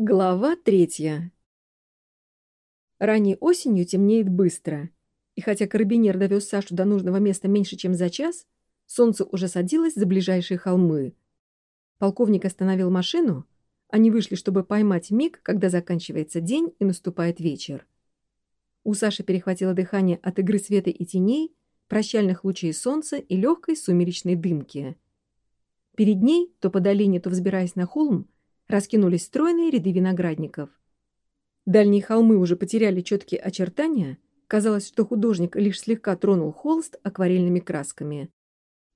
Глава третья. Ранней осенью темнеет быстро, и хотя карабинер довез Сашу до нужного места меньше, чем за час, солнце уже садилось за ближайшие холмы. Полковник остановил машину, они вышли, чтобы поймать миг, когда заканчивается день и наступает вечер. У Саши перехватило дыхание от игры света и теней, прощальных лучей солнца и легкой сумеречной дымки. Перед ней, то по долине, то взбираясь на холм, раскинулись стройные ряды виноградников. Дальние холмы уже потеряли четкие очертания, казалось, что художник лишь слегка тронул холст акварельными красками.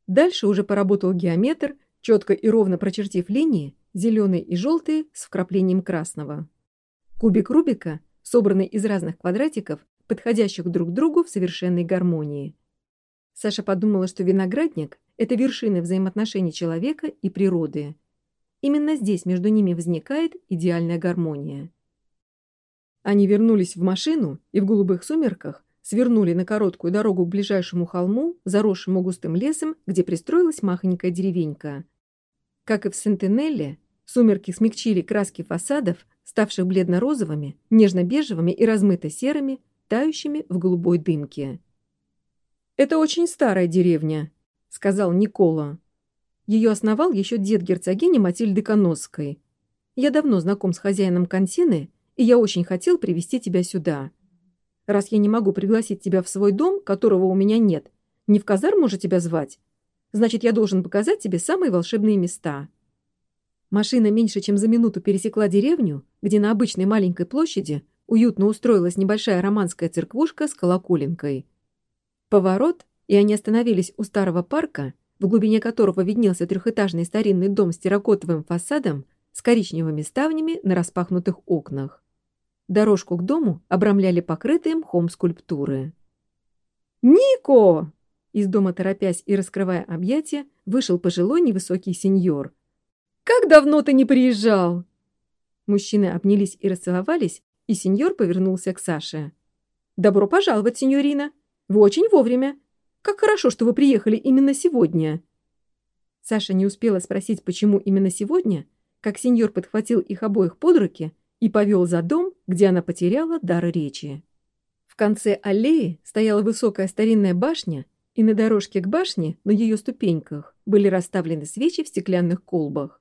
Дальше уже поработал геометр, четко и ровно прочертив линии, зеленые и желтые с вкраплением красного. Кубик Рубика, собранный из разных квадратиков, подходящих друг к другу в совершенной гармонии. Саша подумала, что виноградник — это вершина взаимоотношений человека и природы — Именно здесь между ними возникает идеальная гармония. Они вернулись в машину и в голубых сумерках свернули на короткую дорогу к ближайшему холму, заросшему густым лесом, где пристроилась махонькая деревенька. Как и в Сентенелле, сумерки смягчили краски фасадов, ставших бледно-розовыми, нежно-бежевыми и размыто-серыми, тающими в голубой дымке. «Это очень старая деревня», — сказал Никола. Ее основал еще дед герцогини Матильды Коносской. Я давно знаком с хозяином консины, и я очень хотел привести тебя сюда. Раз я не могу пригласить тебя в свой дом, которого у меня нет, не в казарму же тебя звать, значит, я должен показать тебе самые волшебные места». Машина меньше чем за минуту пересекла деревню, где на обычной маленькой площади уютно устроилась небольшая романская церквушка с колоколенкой. Поворот, и они остановились у старого парка, в глубине которого виднелся трехэтажный старинный дом с терракотовым фасадом с коричневыми ставнями на распахнутых окнах. Дорожку к дому обрамляли покрытые мхом скульптуры. «Нико!» Из дома, торопясь и раскрывая объятия, вышел пожилой невысокий сеньор. «Как давно ты не приезжал?» Мужчины обнялись и расцеловались, и сеньор повернулся к Саше. «Добро пожаловать, сеньорина! Вы очень вовремя. Как хорошо, что вы приехали именно сегодня!» Саша не успела спросить, почему именно сегодня, как сеньор подхватил их обоих под руки и повел за дом, где она потеряла дар речи. В конце аллеи стояла высокая старинная башня, и на дорожке к башне, на ее ступеньках, были расставлены свечи в стеклянных колбах.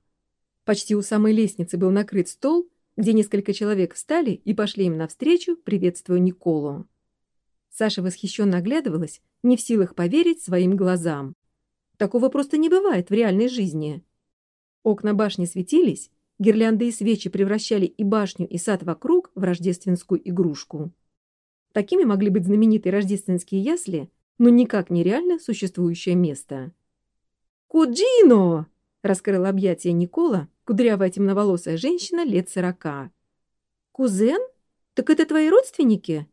Почти у самой лестницы был накрыт стол, где несколько человек встали и пошли им навстречу, приветствуя Николу. Саша восхищенно оглядывалась, не в силах поверить своим глазам. Такого просто не бывает в реальной жизни. Окна башни светились, гирлянды и свечи превращали и башню, и сад вокруг в рождественскую игрушку. Такими могли быть знаменитые рождественские ясли, но никак не реально существующее место. «Куджино!» — раскрыла объятие Никола, кудрявая темноволосая женщина лет сорока. «Кузен? Так это твои родственники?»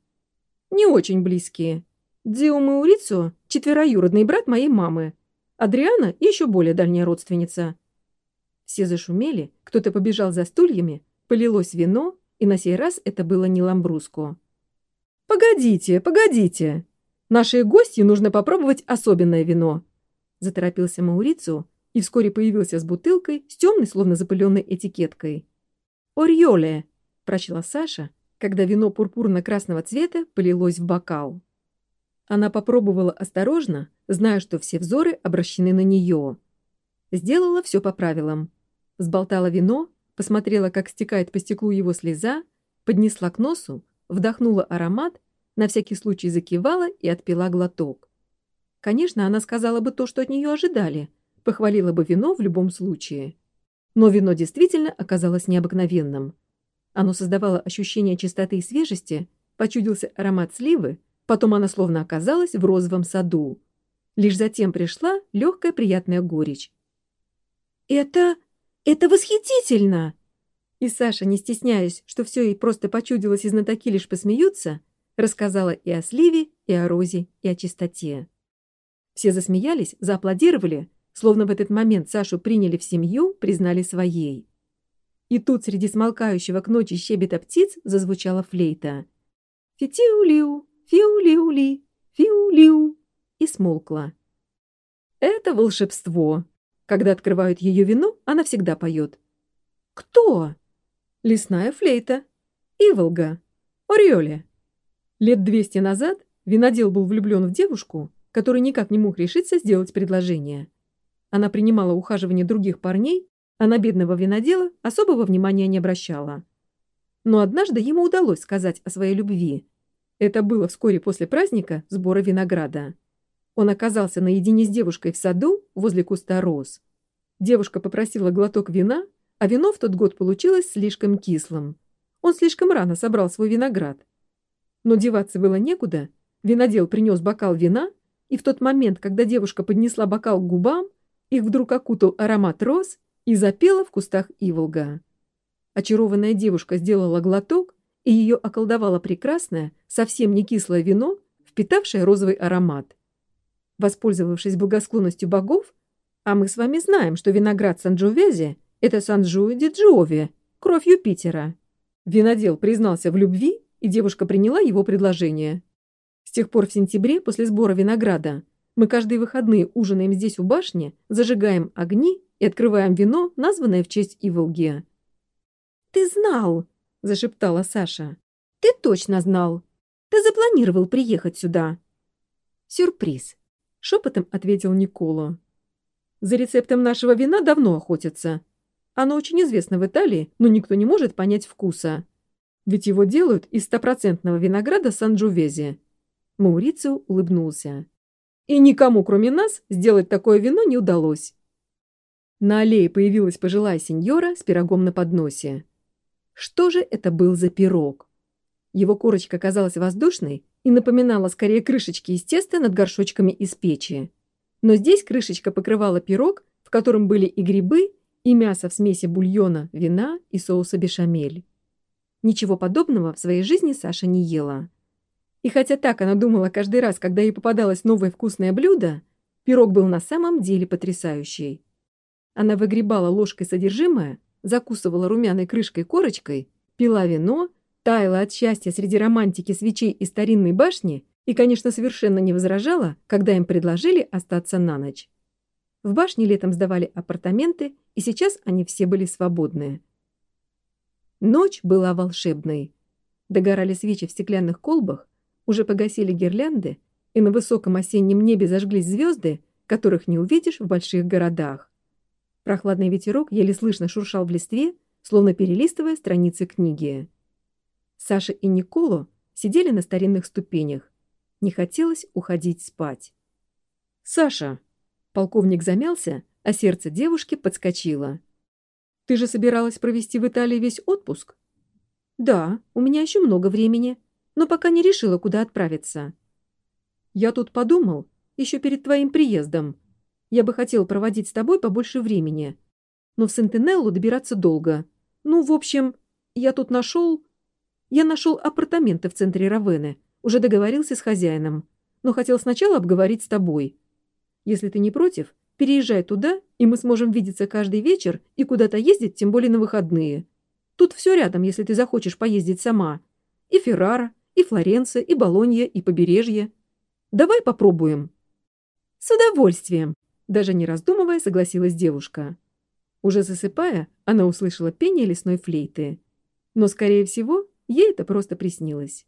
Не очень близкие. Дио Маурицо – четвероюродный брат моей мамы. Адриана – еще более дальняя родственница. Все зашумели, кто-то побежал за стульями, полилось вино, и на сей раз это было не ламбруско. «Погодите, погодите! Нашей гости нужно попробовать особенное вино!» Заторопился Маурицо и вскоре появился с бутылкой с темной, словно запыленной этикеткой. «Орьоле!» – прочла Саша – когда вино пурпурно-красного цвета полилось в бокал. Она попробовала осторожно, зная, что все взоры обращены на нее. Сделала все по правилам. Сболтала вино, посмотрела, как стекает по стеклу его слеза, поднесла к носу, вдохнула аромат, на всякий случай закивала и отпила глоток. Конечно, она сказала бы то, что от нее ожидали, похвалила бы вино в любом случае. Но вино действительно оказалось необыкновенным. Оно создавало ощущение чистоты и свежести, почудился аромат сливы, потом она словно оказалась в розовом саду. Лишь затем пришла легкая приятная горечь. «Это... это восхитительно!» И Саша, не стесняясь, что все ей просто почудилось и знатоки лишь посмеются, рассказала и о сливе, и о розе, и о чистоте. Все засмеялись, зааплодировали, словно в этот момент Сашу приняли в семью, признали своей. И тут среди смолкающего к ночи щебета птиц зазвучала флейта. «Фитиулиу, фиулиули, фиулиу» и смолкла. «Это волшебство. Когда открывают ее вино, она всегда поет». «Кто?» Лесная флейта. Иволга. Ореоле. Лет двести назад винодел был влюблен в девушку, который никак не мог решиться сделать предложение. Она принимала ухаживание других парней, а на бедного винодела особого внимания не обращала. Но однажды ему удалось сказать о своей любви. Это было вскоре после праздника сбора винограда. Он оказался наедине с девушкой в саду возле куста роз. Девушка попросила глоток вина, а вино в тот год получилось слишком кислым. Он слишком рано собрал свой виноград. Но деваться было некуда. Винодел принес бокал вина, и в тот момент, когда девушка поднесла бокал к губам, их вдруг окутал аромат роз и запела в кустах иволга. Очарованная девушка сделала глоток, и ее околдовало прекрасное, совсем не кислое вино, впитавшее розовый аромат. Воспользовавшись благосклонностью богов, а мы с вами знаем, что виноград Санджовези — это Санджу ди Джови, кровь Юпитера. Винодел признался в любви, и девушка приняла его предложение. С тех пор в сентябре, после сбора винограда, мы каждые выходные ужинаем здесь у башни, зажигаем огни и открываем вино, названное в честь Иволгия. «Ты знал!» — зашептала Саша. «Ты точно знал! Ты запланировал приехать сюда!» «Сюрприз!» — шепотом ответил Никола. «За рецептом нашего вина давно охотятся. Оно очень известно в Италии, но никто не может понять вкуса. Ведь его делают из стопроцентного винограда Сан-Джувези». Маурицио улыбнулся. «И никому, кроме нас, сделать такое вино не удалось». На аллее появилась пожилая сеньора с пирогом на подносе. Что же это был за пирог? Его корочка казалась воздушной и напоминала скорее крышечки из теста над горшочками из печи. Но здесь крышечка покрывала пирог, в котором были и грибы, и мясо в смеси бульона, вина и соуса бешамель. Ничего подобного в своей жизни Саша не ела. И хотя так она думала каждый раз, когда ей попадалось новое вкусное блюдо, пирог был на самом деле потрясающий. Она выгребала ложкой содержимое, закусывала румяной крышкой корочкой, пила вино, таяла от счастья среди романтики свечей и старинной башни и, конечно, совершенно не возражала, когда им предложили остаться на ночь. В башне летом сдавали апартаменты, и сейчас они все были свободные. Ночь была волшебной. Догорали свечи в стеклянных колбах, уже погасили гирлянды, и на высоком осеннем небе зажглись звезды, которых не увидишь в больших городах. Прохладный ветерок еле слышно шуршал в листве, словно перелистывая страницы книги. Саша и Николо сидели на старинных ступенях. Не хотелось уходить спать. «Саша!» Полковник замялся, а сердце девушки подскочило. «Ты же собиралась провести в Италии весь отпуск?» «Да, у меня еще много времени, но пока не решила, куда отправиться». «Я тут подумал, еще перед твоим приездом, я бы хотел проводить с тобой побольше времени. Но в Сентинеллу добираться долго. Ну, в общем, я тут нашел... Я нашел апартаменты в центре Равены. Уже договорился с хозяином. Но хотел сначала обговорить с тобой. Если ты не против, переезжай туда, и мы сможем видеться каждый вечер и куда-то ездить, тем более на выходные. Тут все рядом, если ты захочешь поездить сама. И Феррара, и Флоренция, и Болонья, и побережье. Давай попробуем. С удовольствием, даже не раздумывая, согласилась девушка. Уже засыпая, она услышала пение лесной флейты. Но, скорее всего, ей это просто приснилось.